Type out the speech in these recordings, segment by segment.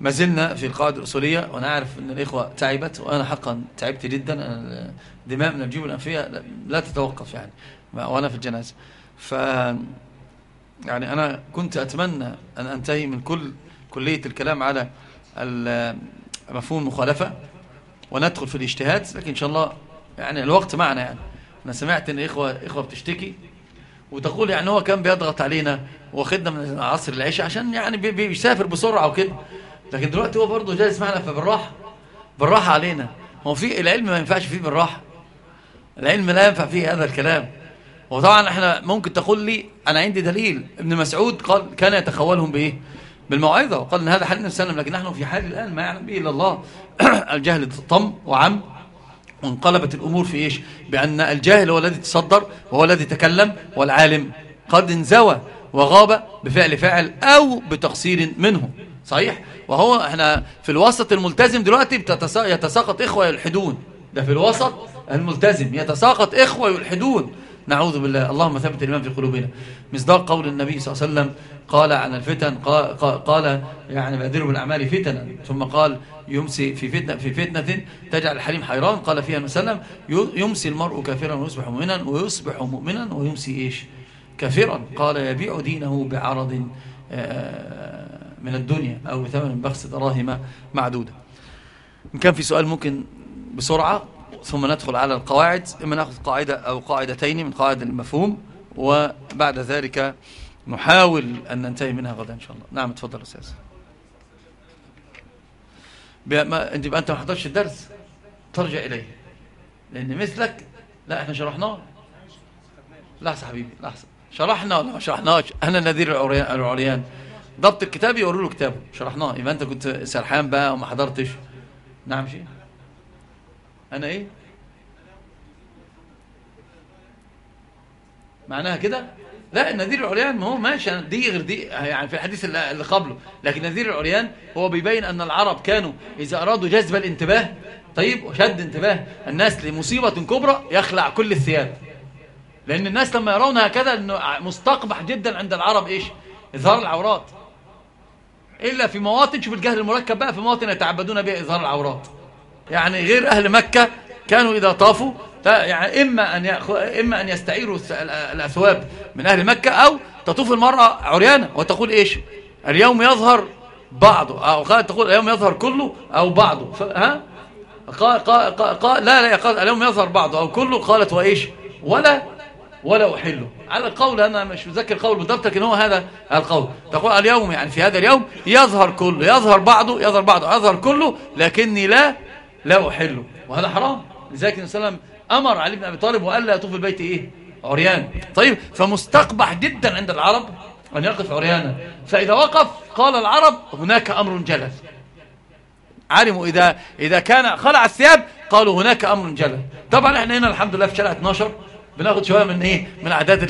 ما زلنا في القاعدة الأصولية وأنا أعرف أن الإخوة تعبت وأنا حقا تعبت جدا. دماء من الجيوب الأنفية لا تتوقف يعني وأنا في الجنازة. ف يعني أنا كنت أتمنى أن أنتهي من كل كلية الكلام على مفهوم المخالفة وندخل في الاجتهاد لكن إن شاء الله يعني الوقت معنا يعني. أنا سمعت أن إخوة, إخوة بتشتكي وتقول يعني هو كان بيضغط علينا واخدنا من عصر العشاء عشان يعني بيسافر بسرعة وكده. لكن دلوقتي هو برضه جالس معنا فبالراحة بالراحة علينا. هو في العلم ما ينفعش فيه بالراحة. العلم لا ينفع فيه هذا الكلام. وطبعا إحنا ممكن تقول لي أنا عندي دليل. ابن مسعود قال كان يتخولهم بإيه؟ بالموعظة. وقال إن هذا حال النبي صلى لكن نحن في حال الآن ما يعلم به إلا الله. الجهل طم وعم. وانقلبت الأمور في إيش؟ بأن الجاهل هو الذي تصدر وهو الذي تكلم والعالم قد انزوى وغاب بفعل فاعل أو بتقصير منه. صحيح؟ وهو إحنا في الوسط الملتزم دلوقتي يتساقط إخوة يلحدون ده في الوسط الملتزم. يتساقط إخوة يلحدون نعوذ بالله. اللهم ثبت الإيمان في قلوبنا. مصداق قول النبي صلى الله عليه وسلم قال عن الفتن قال, قال يعني بادروا بالأعمال فتنا. ثم قال يمسي في فتنة, في فتنة تجعل الحليم حيران. قال فيها وسلم يمسي المرء كافرا ويصبح مؤمنا ويصبح مؤمنا ويمسي إيش؟ كافرا. قال يبيع دينه بعرض آه، من الدنيا أو بثمن بخس دراهم معدودة. إن كان في سؤال ممكن بسرعة ثم ندخل على القواعد. إما نأخذ قاعدة أو قاعدتين من قواعد المفهوم وبعد ذلك نحاول أن ننتهي منها غدا إن شاء الله. نعم تفضل أستاذ. ما انت ما حضرتش الدرس ترجع إليه. لأن مثلك لا إحنا شرحناه. لحظة حبيبي لحظة. شرحنا ولا ما شرحناش؟ أنا النذير العريان. ضبط الكتاب يقولوا له كتابه. شرحناه. يبقى انت كنت سرحان بقى وما حضرتش. نعم شيء أنا إيه؟ معناها كده؟ لا النذير العريان ما هو ماشي. دي غير دي يعني في الحديث اللي قبله. لكن النذير العريان هو بيبين أن العرب كانوا إذا أرادوا جذب الانتباه طيب وشد انتباه الناس لمصيبة كبرى يخلع كل الثياب. لأن الناس لما يرون هكذا أنه مستقبح جدا عند العرب إيش؟ إظهار العورات. إلا في مواطن شوف الجهل المركب بقى في مواطن يتعبدون بها إظهار العورات. يعني غير أهل مكة كانوا إذا طافوا يعني إما أن, إما أن يستعيروا الأثواب من أهل مكة أو تطوف المرأة عريانة. وتقول إيش؟ اليوم يظهر بعضه. أو تقول اليوم يظهر كله أو بعضه. ها؟ قال, قال, قال لا لا قال اليوم يظهر بعضه أو كله. قالت وإيش؟ ولا ولا أحله. على القول أنا مش مذكر القول بالضبط لكن هو هذا القول. تقول اليوم يعني في هذا اليوم يظهر كله يظهر بعضه يظهر بعضه يظهر كله لكني لا لا أحله. وهذا حرام. لذلك النبي صلى الله عليه وسلم أمر علي بن أبي طالب وقال لا يطوف البيت إيه؟ عريان. طيب فمستقبح جدا عند العرب أن يقف عريانا. فإذا وقف قال العرب هناك أمر جلل. علموا إذا, إذا كان خلع الثياب قالوا هناك أمر جلل. طبعا إحنا هنا الحمد لله في شارع 12 بناخد شوية من إيه؟ من أعداد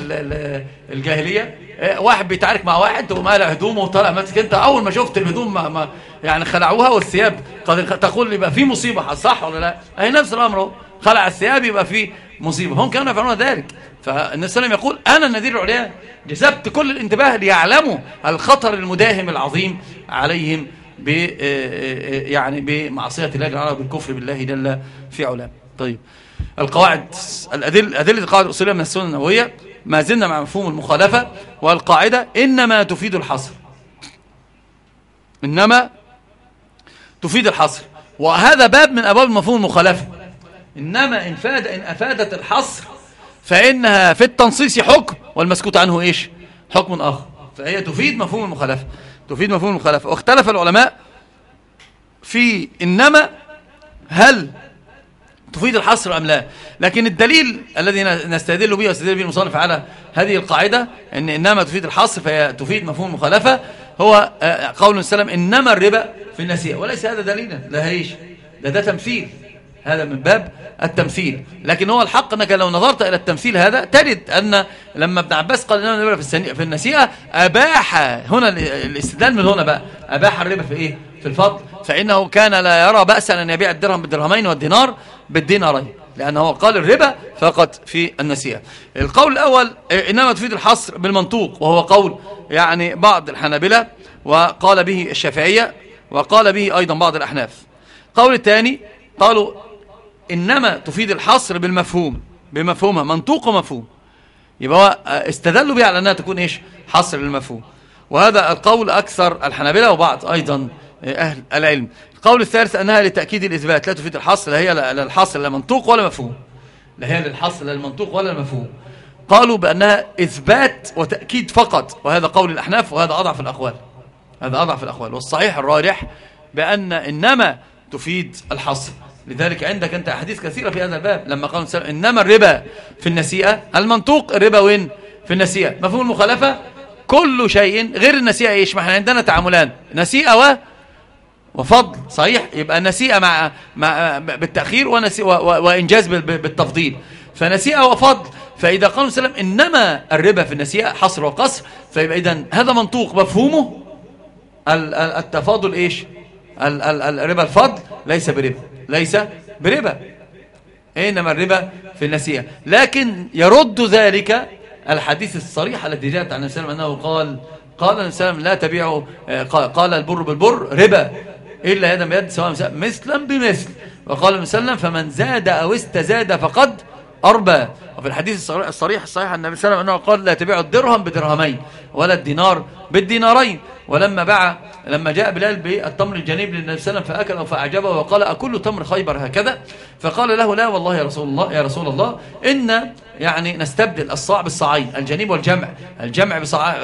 الجاهلية. إيه، واحد بيتعارك مع واحد ومالع هدومه وطالع ماسك أنت. أول ما شفت الهدوم ما, ما يعني خلعوها والثياب تقول لي بقى في مصيبة صح ولا لا؟ اهي نفس الأمر خلع الثياب يبقى في مصيبة. هم كانوا يفعلون ذلك. فالنبي صلى الله عليه وسلم يقول أنا النذير العليا جذبت كل الانتباه ليعلموا الخطر المداهم العظيم عليهم ب يعني بمعصية الله العرب بالكفر بالله جل في علاه. طيب. القواعد الأدلة أدلة القواعد الأصولية من السنة النبوية ما زلنا مع مفهوم المخالفة والقاعدة إنما تفيد الحصر. إنما تفيد الحصر. وهذا باب من أبواب مفهوم المخالفة. إنما إن, فاد إن أفادت الحصر فإنها في التنصيص حكم والمسكوت عنه إيش؟ حكم آخر. فهي تفيد مفهوم المخالفة. تفيد مفهوم المخالفة. واختلف العلماء في إنما هل تفيد الحصر أم لا؟ لكن الدليل الذي نستدل به وستدل به المصنف على هذه القاعدة أن إنما تفيد الحصر فهي تفيد مفهوم المخالفة هو آه، قول السلام إنما الربا في النسيئة. وليس هذا دليلا لا هيش. ده ده تمثيل. هذا من باب التمثيل. لكن هو الحق أنك لو نظرت إلى التمثيل هذا تجد أن لما ابن عباس قال إنما الربا في النسيئة أباح هنا الاستدلال من هنا بقى. أباح الربا في إيه؟ في الفضل فإنه كان لا يرى بأسا أن يبيع الدرهم بالدرهمين والدينار بالدينارين لأنه قال الربا فقط في النسيئة. القول الأول إنما تفيد الحصر بالمنطوق وهو قول يعني بعض الحنابلة وقال به الشافعية وقال به أيضا بعض الأحناف. قول الثاني قالوا إنما تفيد الحصر بالمفهوم بمفهومها منطوق ومفهوم. يبقى استدلوا بها على أنها تكون إيش؟ حصر للمفهوم. وهذا القول أكثر الحنابلة وبعض أيضا أهل العلم. القول الثالث أنها لتأكيد الإثبات لا تفيد الحصر لا هي للحصر لا منطوق ولا مفهوم. لا هي للحصر لا المنطوق ولا المفهوم. قالوا بأنها إثبات وتأكيد فقط وهذا قول الأحناف وهذا أضعف الأقوال. هذا أضعف الأقوال. والصحيح الراجح بأن إنما تفيد الحصر. لذلك عندك أنت أحاديث كثيرة في هذا الباب. لما قالوا إنما الربا في النسيئة المنطوق الربا وين؟ في النسيئة. مفهوم المخالفة؟ كل شيء غير النسيئة إيش؟ ما إحنا عندنا تعاملان. نسيئة و وفضل صحيح. يبقى النسيئة مع, مع بالتأخير وإنجاز بالتفضيل. فنسيئة وفضل. فإذا قالوا سلام إنما الربا في النسيئة حصر وقصر فيبقى إذا هذا منطوق. مفهومه؟ التفاضل إيش؟ الربا الفضل ليس بربا. ليس بربا. إنما الربا في النسيئة. لكن يرد ذلك الحديث الصريح الذي جاءت عن النبي أنه قال قال النبي صلى لا تبيعوا قال البر بالبر ربا. إلا يدا بيد سواء مثلا بمثل. وقال النبي فمن زاد أو استزاد فقد أربى. وفي الحديث الصريح الصحيح أن النبي صلى الله عليه وسلم قال لا تبيعوا الدرهم بدرهمين ولا الدينار بالدينارين. ولما باع لما جاء بلال بالتمر الجنيب للنبي صلى الله عليه وسلم فأكله فأعجبه وقال أكل تمر خيبر هكذا؟ فقال له لا والله يا رسول الله يا رسول الله إن يعني نستبدل الصاع بالصاعين الجنيب والجمع. الجمع بصاع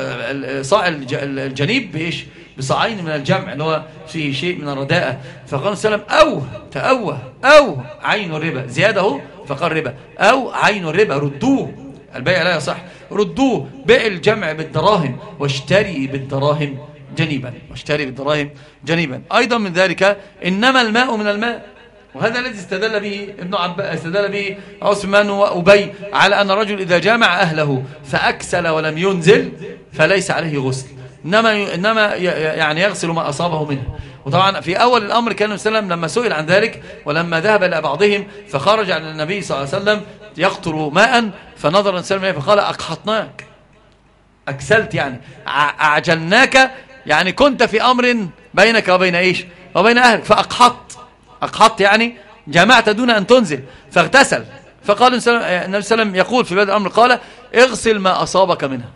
صاع الجنيب بإيش؟ بصاعين من الجمع اللي هو فيه شيء من الرداءة. فقال السلام أو تأوه أو عين الربا. زيادة فقال ربا أو عين الربا ردوه. البيع لا يصح. ردوه بيع الجمع بالدراهم واشتري بالدراهم جنيبا. واشتري بالدراهم جنيبا. أيضا من ذلك إنما الماء من الماء. وهذا الذي استدل به ابن عباس استدل به عثمان وأبي على أن الرجل إذا جامع أهله فأكسل ولم ينزل فليس عليه غسل. إنما, إنما يعني يغسل ما أصابه منه. وطبعا في أول الأمر كان النبي وسلم لما سئل عن ذلك ولما ذهب إلى بعضهم فخرج عن النبي صلى الله عليه وسلم يقطر ماء فنظر النبي صلى الله عليه وسلم فقال أقحطناك. أكسلت يعني. أعجلناك. يعني كنت في أمر بينك وبين إيش؟ وبين أهلك. فأقحط أقحط يعني جمعت دون أن تنزل. فاغتسل. فقال النبي صلى الله عليه وسلم يقول في بدء الأمر قال اغسل ما أصابك منها.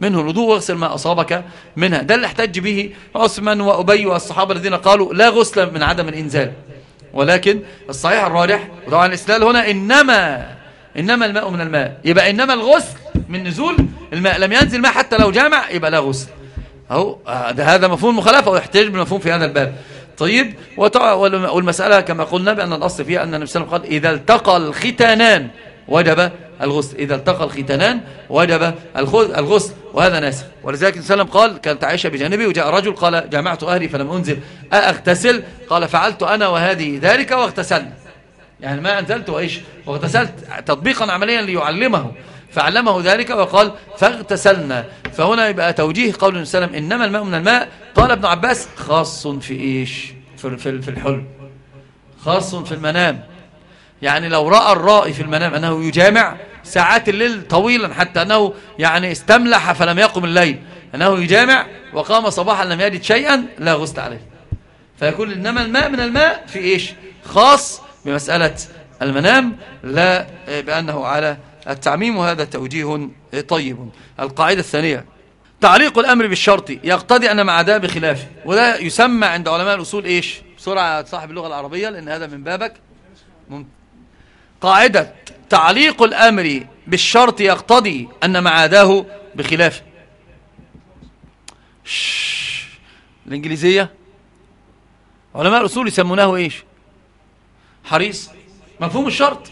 منه الوضوء واغسل ما أصابك منها. ده اللي احتج به عثمان وأبي والصحابة الذين قالوا لا غسل من عدم الإنزال. ولكن الصحيح الراجح وطبعا الإسلال هنا إنما إنما الماء من الماء. يبقى إنما الغسل من نزول الماء. لم ينزل ماء حتى لو جامع يبقى لا غسل. أهو ده هذا مفهوم مخالفة ويحتاج بالمفهوم في هذا الباب. طيب والمسألة كما قلنا بأن الأصل فيها أن النبي صلى الله عليه وسلم قال إذا التقى الختانان وجب الغسل. إذا التقى الختانان وجب الغسل. وهذا ناسخ. ولذلك النبي قال كانت عائشة بجانبي وجاء رجل قال جمعت أهلي فلم أنزل. أغتسل قال فعلت أنا وهذه ذلك واغتسلنا. يعني ما أنزلت وإيش؟ واغتسلت تطبيقا عمليا ليعلمه. فعلمه ذلك وقال فاغتسلنا. فهنا يبقى توجيه قول وسلم إنما الماء من الماء. قال ابن عباس خاص في إيش؟ في, في, الحلم. خاص في المنام. يعني لو رأى الرائي في المنام أنه يجامع ساعات الليل طويلا حتى أنه يعني استملح فلم يقم الليل أنه يجامع وقام صباحا لم يجد شيئا لا غسل عليه. فيقول إنما الماء من الماء في إيش؟ خاص بمسألة المنام لا بأنه على التعميم وهذا توجيه طيب. القاعدة الثانية تعليق الأمر بالشرط يقتضي أن مع ده بخلافه وده يسمى عند علماء الأصول إيش؟ بسرعة صاحب اللغة العربية لأن هذا من بابك. قاعدة تعليق الأمر بالشرط يقتضي أن معاداه بخلافه الإنجليزية؟ علماء الأصول يسمونه إيش؟ حريص. مفهوم الشرط؟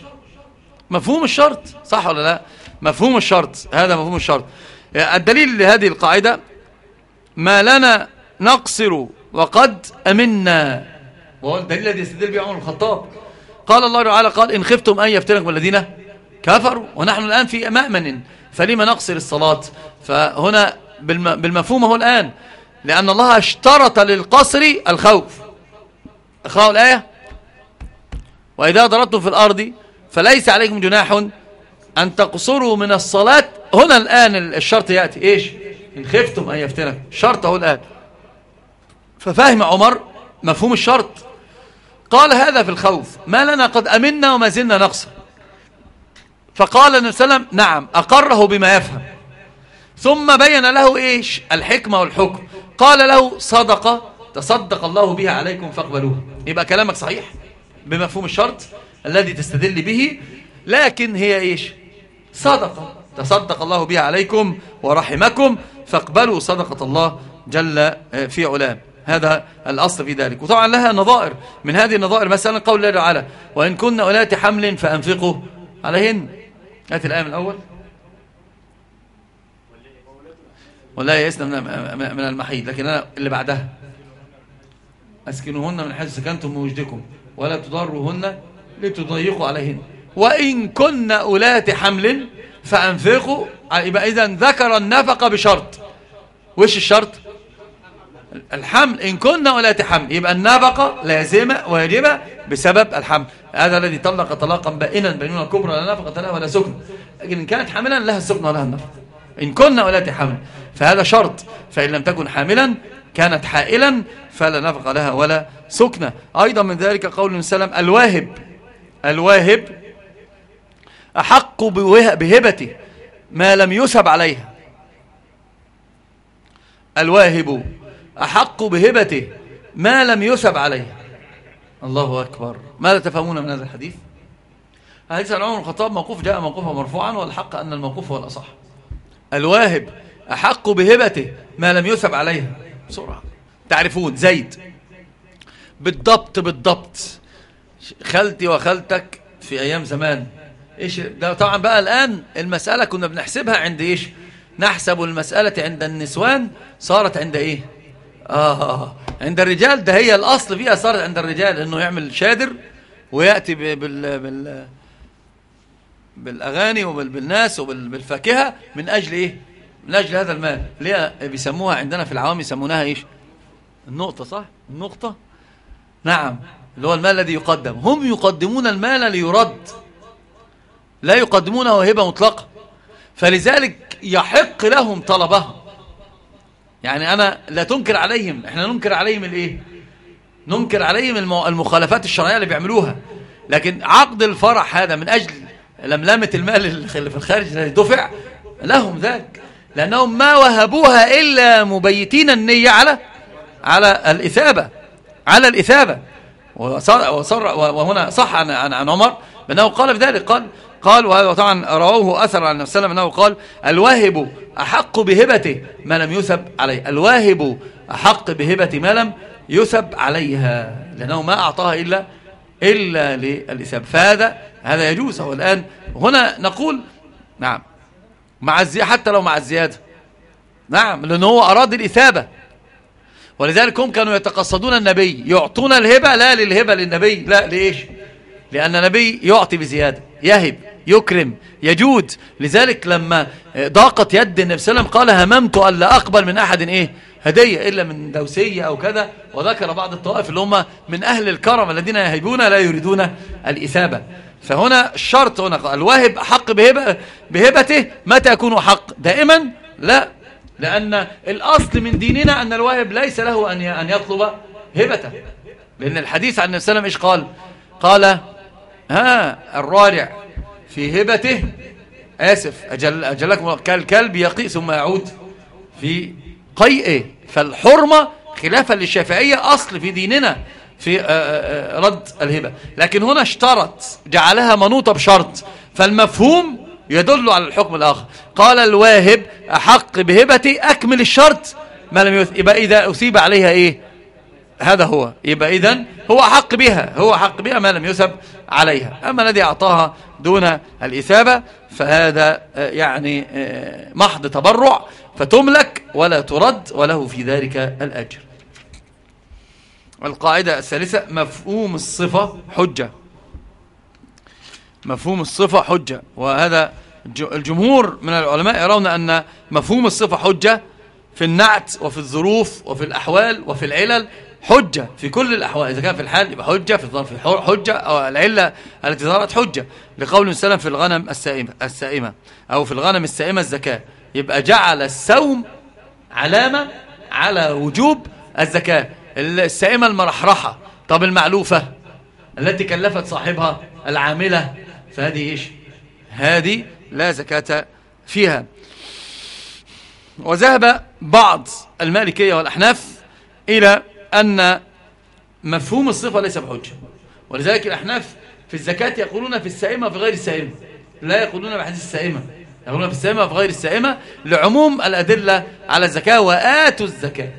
مفهوم الشرط صح ولا لا؟ مفهوم الشرط هذا مفهوم الشرط. الدليل لهذه القاعدة ما لنا نقصر وقد أمنا. وهو الدليل الذي يستدل به عمر الخطاب. قال الله تعالى قال إن خفتم أن يفتنكم الذين كفروا ونحن الآن في مأمن فلما نقصر الصلاة؟ فهنا بالمفهوم هو الآن لأن الله اشترط للقصر الخوف. اقرأوا الآية. وإذا ضربتم في الأرض فليس عليكم جناح أن تقصروا من الصلاة. هنا الآن الشرط يأتي. إيش؟ إن خفتم أن يفتنكم شرط هو الآن. ففهم عمر مفهوم الشرط. قال هذا في الخوف. ما لنا قد أمنا وما زلنا نقصر. فقال النبي صلى الله عليه وسلم نعم أقره بما يفهم. ثم بين له إيش؟ الحكمة والحكم. قال له صدقة تصدق الله بها عليكم فاقبلوها. يبقى كلامك صحيح بمفهوم الشرط؟ الذي تستدل به لكن هي إيش؟ صدقة. تصدق الله بها عليكم ورحمكم فاقبلوا صدقة الله جل في علام. هذا الأصل في ذلك. وطبعا لها نظائر. من هذه النظائر مثلا قول الله تعالى وإن كنا أولات حمل فأنفقوا عليهن. هات الآية من الأول. ولا يئسنا من المحيط لكن أنا اللي بعدها. أسكنوهن من حيث سكنتم وجدكم ولا تضروهن لتضيقوا عليهن. وإن كن أولات حمل فأنفقوا. يبقى إذا ذكر النفقة بشرط. وش الشرط؟ الحمل. إن كنا أولات حمل يبقى النفقة لازمة واجبة بسبب الحمل. هذا الذي طلق طلاقا بائنا بيننا الكبرى لا نفقة لها ولا سكن. لكن إن كانت حاملا لها السكن ولها النفقة. إن كنا أولات حمل فهذا شرط. فإن لم تكن حاملا كانت حائلا فلا نفق لها ولا سكنة أيضا من ذلك قول السلام الواهب. الواهب أحق بهبته ما لم يسب عليها. الواهب أحق بهبته ما لم يسب عليها. الله أكبر. ماذا تفهمون من هذا الحديث؟ حديث عن عمر الخطاب موقوف جاء موقوفا مرفوعا والحق أن الموقوف هو الأصح. الواهب أحق بهبته ما لم يسب عليها. بسرعة. تعرفون زيد بالضبط بالضبط خالتي وخالتك في أيام زمان. إيش؟ ده طبعا بقى الآن المسألة كنا بنحسبها عند إيش؟ نحسب المسألة عند النسوان صارت عند إيه؟ آه عند الرجال. ده هي الأصل فيها صارت عند الرجال إنه يعمل شادر ويأتي بال بال بالأغاني وبالناس وبالفاكهة من أجل إيه؟ من أجل هذا المال. ليه بيسموها عندنا في العوام يسمونها إيش؟ النقطة صح؟ النقطة؟ نعم. اللي هو المال الذي يقدم. هم يقدمون المال ليرد. لا يقدمونه هبة مطلقة. فلذلك يحق لهم طلبها يعني أنا لا تنكر عليهم. إحنا ننكر عليهم الإيه؟ ننكر عليهم المخالفات الشرعية اللي بيعملوها. لكن عقد الفرح هذا من أجل لملمة المال اللي في الخارج دفع لهم ذلك. لأنهم ما وهبوها إلا مبيتين النية على على الإثابة. على الإثابة. وصر وهنا صح عن عن عمر بأنه قال بذلك قال قال وهذا طبعا رواه أثر عن النبي صلى الله عليه وسلم أنه قال الواهب أحق بهبته ما لم يثب عليه. الواهب أحق بهبة ما لم يثب عليها لأنه ما أعطاها إلا إلا للإثاب. فهذا هذا يجوز. هو الآن هنا نقول نعم مع الزيادة حتى لو مع الزيادة. نعم لأنه هو أراد الإثابة. ولذلك هم كانوا يتقصدون النبي يعطون الهبة لا للهبة للنبي لا لإيش؟ لأن النبي يعطي بزيادة يهب يكرم يجود. لذلك لما ضاقت يد النبي صلى الله عليه وسلم قال هممت ألا أقبل من أحد إيه؟ هدية إلا من دوسية أو كذا. وذكر بعض الطوائف اللي هم من أهل الكرم الذين يهبون لا يريدون الإثابة. فهنا الشرط هنا الواهب حق بهبة بهبته متى يكون حق؟ دائما لا لأن الأصل من ديننا أن الواهب ليس له أن يطلب هبته. لأن الحديث عن النبي صلى الله عليه وسلم إيش قال؟ قال ها الرارع في هبته آسف أجل أجلكم كالكلب يقي ثم يعود في قيئه. فالحرمة خلافا للشافعية أصل في ديننا في آه، آه، آه، رد الهبة. لكن هنا اشترط جعلها منوطة بشرط. فالمفهوم يدل على الحكم الآخر. قال الواهب أحق بهبتي أكمل الشرط. ما لم يث... يبقى إذا أثيب عليها إيه؟ هذا هو. يبقى إذن هو حق بها هو حق بها ما لم يثب عليها. أما الذي أعطاها دون الإثابة فهذا يعني محض تبرع فتملك ولا ترد وله في ذلك الأجر. القاعدة الثالثة مفهوم الصفة حجة. مفهوم الصفة حجة. وهذا الجمهور من العلماء يرون أن مفهوم الصفة حجة في النعت وفي الظروف وفي الأحوال وفي العلل حجة في كل الأحوال إذا كان في الحال يبقى حجة في الظرف حجة أو العلة التي ظهرت حجة. لقول سلم في الغنم السائمة, السائمة أو في الغنم السائمة الزكاة. يبقى جعل السوم علامة على وجوب الزكاة. السائمة المرحرحة طب المعلوفة التي كلفت صاحبها العاملة فهذه إيش؟ هذه لا زكاة فيها. وذهب بعض المالكية والأحناف إلى أن مفهوم الصفة ليس بحجة. ولذلك الأحناف في الزكاة يقولون في السائمة في غير السائمة. لا يقولون بحديث السائمة. يقولون في السائمة في غير السائمة لعموم الأدلة على الزكاة وآتوا الزكاة.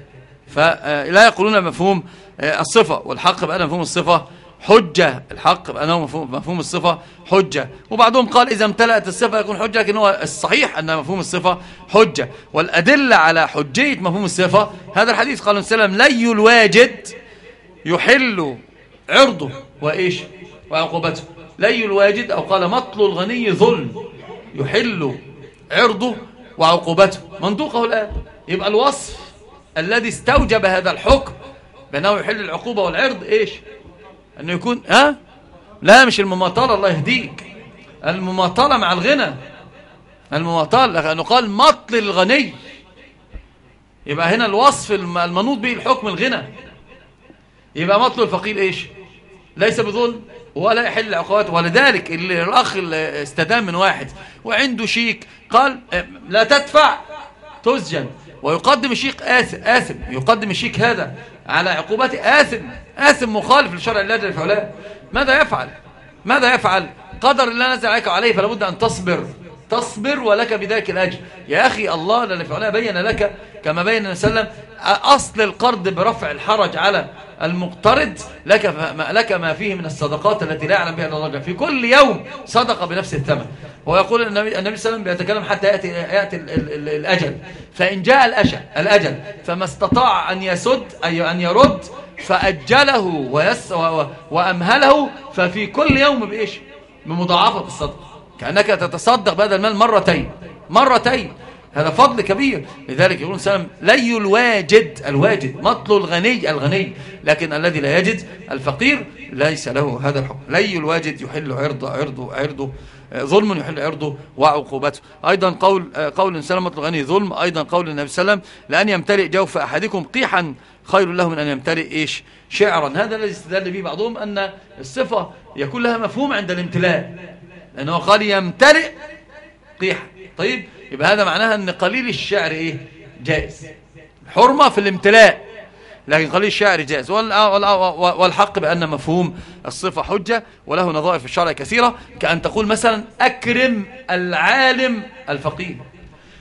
فلا يقولون مفهوم الصفة. والحق بأن مفهوم الصفة حجة الحق بأنه مفهوم, مفهوم الصفة حجة. وبعضهم قال إذا امتلأت الصفة يكون حجة لكن هو الصحيح أن مفهوم الصفة حجة. والأدلة على حجية مفهوم الصفة هذا الحديث قال السلام لي الواجد يحل عرضه. وإيش؟ وعقوبته. لي الواجد أو قال مطل الغني ظلم يحل عرضه وعقوبته. منطوقه الآن. يبقى الوصف الذي استوجب هذا الحكم بأنه يحل العقوبة والعرض إيش؟ أنه يكون ها؟ لا مش المماطلة الله يهديك. المماطلة مع الغنى. المماطلة لأنه قال مطل الغني. يبقى هنا الوصف المنوط به الحكم الغنى. يبقى مطل الفقير إيش؟ ليس بظلم ولا يحل العقوبات. ولذلك الأخ اللي استدام من واحد وعنده شيك قال لا تدفع تسجن. ويقدم الشيك آثم. يقدم الشيك هذا. على عقوبات آثم. آثم مخالف لشرع الله جل وعلا. ماذا يفعل؟ ماذا يفعل؟ قدر الله نزل عليك وعليه فلا بد أن تصبر. تصبر ولك بذلك الأجر. يا أخي الله جل وعلا بين لك كما بين النبي صلى الله عليه وسلم أصل القرض برفع الحرج على المقترض لك, لك ما فيه من الصدقات التي لا يعلم بها إلا الله في كل يوم صدقه بنفس الثمن. ويقول النبي, صلى الله عليه وسلم بيتكلم حتى يأتي, يأتي ال ال ال الأجل. فإن جاء الأجل, الأجل فما استطاع أن يسد أي أن يرد فأجله ويس وأمهله ففي كل يوم بإيش؟ بمضاعفة الصدقة. كأنك تتصدق بهذا المال مرتين. مرتين. هذا فضل كبير. لذلك يقول سلام لي الواجد الواجد مطل الغني الغني. لكن الذي لا يجد الفقير ليس له هذا الحكم. لي الواجد يحل عرضه عرضه عرضه. ظلم يحل عرضه وعقوبته. أيضا قول قول سلام مطل الغني ظلم. أيضا قول النبي صلى الله عليه وسلم لأن يمتلئ جوف أحدكم قيحا خير له من أن يمتلئ إيش؟ شعرا. هذا الذي استدل به بعضهم أن الصفة يكون لها مفهوم عند الامتلاء. لأنه قال يمتلئ قيحا. طيب يبقى هذا معناها إن قليل الشعر إيه؟ جائز. حرمة في الامتلاء. لكن قليل الشعر جائز. والحق بأن مفهوم الصفة حجة وله نظائر في الشرع كثيرة كأن تقول مثلا أكرم العالم الفقيه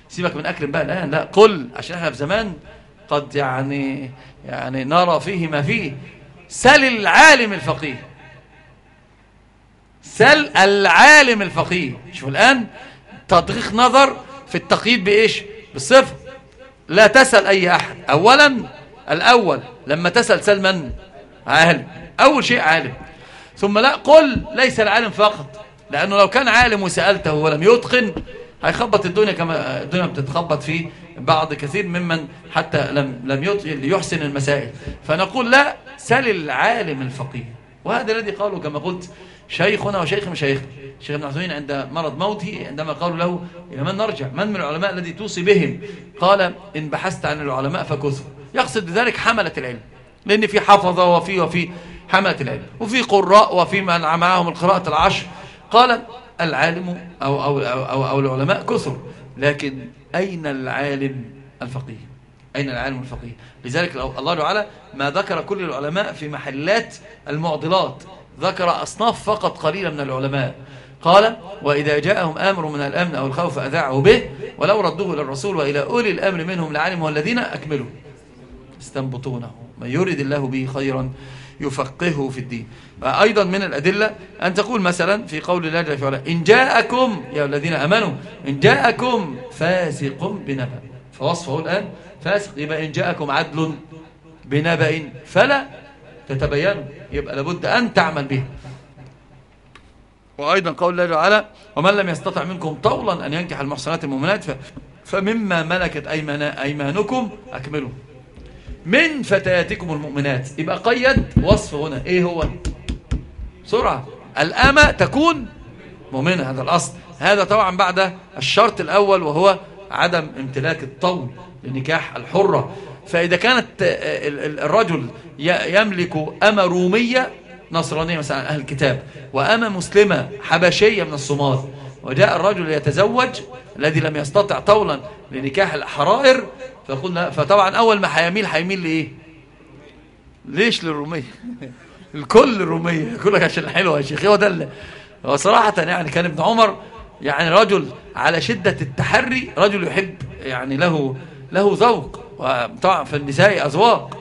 سيبك من أكرم بقى الآن لا قل عشان إحنا في زمان قد يعني يعني نرى فيه ما فيه. سل العالم الفقيه سل العالم الفقيه شوف الآن تدقيق نظر في التقييد بإيش؟ بالصفة لا تسأل أي أحد. أولا الأول لما تسأل سل من عالم. أول شيء عالم. ثم لا قل ليس العالم فقط. لأنه لو كان عالم وسألته ولم يتقن هيخبط الدنيا كما الدنيا بتتخبط في بعض كثير ممن حتى لم لم يحسن المسائل. فنقول لا سل العالم الفقيه. وهذا الذي قالوا كما قلت شيخنا وشيخ مشايخنا شيخ ابن عثيمين عند مرض موته عندما قالوا له إلى من نرجع؟ من من العلماء الذي توصي بهم؟ قال إن بحثت عن العلماء فكثر. يقصد بذلك حملة العلم. لأن في حفظة وفي وفي حملة العلم. وفي قراء وفي من معهم القراءة العشر. قال العالم أو, أو, أو, أو, أو العلماء كثر. لكن أين العالم الفقيه؟ أين العالم الفقيه؟ لذلك الله تعالى ما ذكر كل العلماء في محلات المعضلات. ذكر أصناف فقط قليلة من العلماء. قال وإذا جاءهم آمر من الأمن أو الخوف أذاعوا به ولو ردوه إلى الرسول وإلى أولي الأمر منهم لعلموا الذين أكملوا. استنبطونه. من يريد الله به خيرا يفقهه في الدين. أيضا من الأدلة أن تقول مثلا في قول الله جل وعلا إن جاءكم يا الذين أمنوا إن جاءكم فاسق بنبأ. فوصفه الآن فاسق يبقى إن جاءكم عدل بنبأ فلا تتبينوا يبقى لابد أن تعمل به وأيضا قول الله تعالى ومن لم يستطع منكم طولا أن ينكح المحصنات المؤمنات فمما ملكت أيمان أيمانكم أكملوا. من فتياتكم المؤمنات. يبقى قيد وصف هنا. إيه هو؟ سرعة. الأمة تكون مؤمنة هذا الأصل. هذا طبعا بعد الشرط الأول وهو عدم امتلاك الطول لنكاح الحرة. فإذا كانت الرجل يملك أما رومية نصرانية مثلا أهل الكتاب وأما مسلمة حبشية من الصومال وجاء الرجل يتزوج الذي لم يستطع طولا لنكاح الحرائر فقلنا فطبعا أول ما هيميل هيميل لإيه؟ ليش للرومية؟ الكل الرومية يقول لك عشان حلوة يا شيخ هو ده هو صراحة يعني كان ابن عمر يعني رجل على شدة التحري رجل يحب يعني له له ذوق. في النساء أذواق.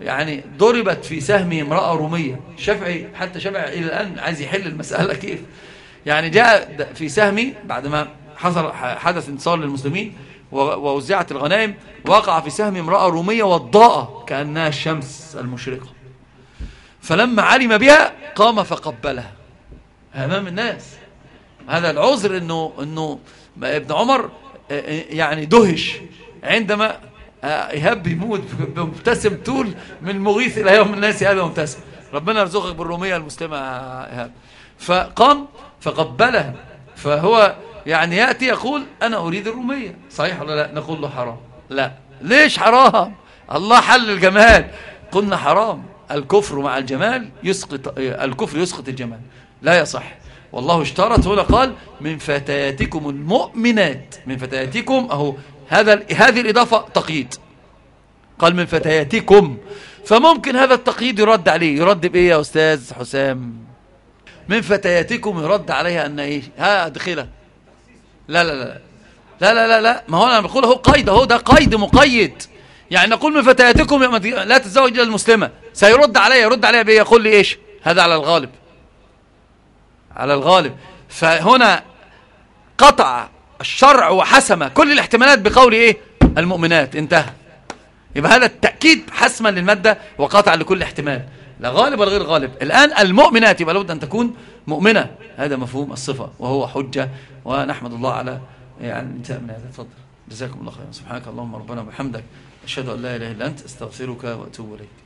يعني ضربت في سهمه امرأة رومية. الشافعي حتى الشافعي إلى الآن عايز يحل المسألة كيف. يعني جاء في سهمي بعد ما حصل حدث انتصار للمسلمين ووزعت الغنائم وقع في سهم امرأة رومية وضاءة كأنها الشمس المشرقة. فلما علم بها قام فقبلها. أمام الناس. هذا العذر انه إنه ابن عمر يعني دهش. عندما ايهاب بيموت مبتسم طول من المغيث إلى يوم الناس ايهاب مبتسم. ربنا يرزقك بالروميه المسلمة إيهاب. فقام فقبلها فهو يعني يأتي يقول أنا أريد الروميه صحيح ولا لا؟ نقول له حرام. لا. ليش حرام؟ الله حل الجمال. قلنا حرام. الكفر مع الجمال يسقط الكفر يسقط الجمال. لا يصح. والله اشترط هنا قال من فتياتكم المؤمنات. من فتياتكم أهو هذا هذه الإضافة تقييد. قال من فتياتكم. فممكن هذا التقييد يرد عليه. يرد بإيه يا أستاذ حسام؟ من فتياتكم يرد عليها أن إيه؟ ها أدخلة لا لا لا لا. لا لا لا ما هو أنا بقول هو قيد أهو ده قيد مقيد. يعني نقول من فتياتكم لا تتزوج إلا المسلمة. سيرد عليها يرد عليها بإيه؟ يقول لي إيش؟ هذا على الغالب. على الغالب. فهنا قطع الشرع وحسم كل الاحتمالات بقول إيه؟ المؤمنات. انتهى. يبقى هذا التأكيد حسما للمادة وقاطع لكل احتمال. لا غالب ولا غير غالب. الآن المؤمنات يبقى لابد أن تكون مؤمنة. هذا مفهوم الصفة. وهو حجة. ونحمد الله على يعني من هذا. تفضل. جزاكم الله خيرا. سبحانك اللهم ربنا وبحمدك. أشهد أن لا إله إلا أنت. أستغفرك وأتوب إليك.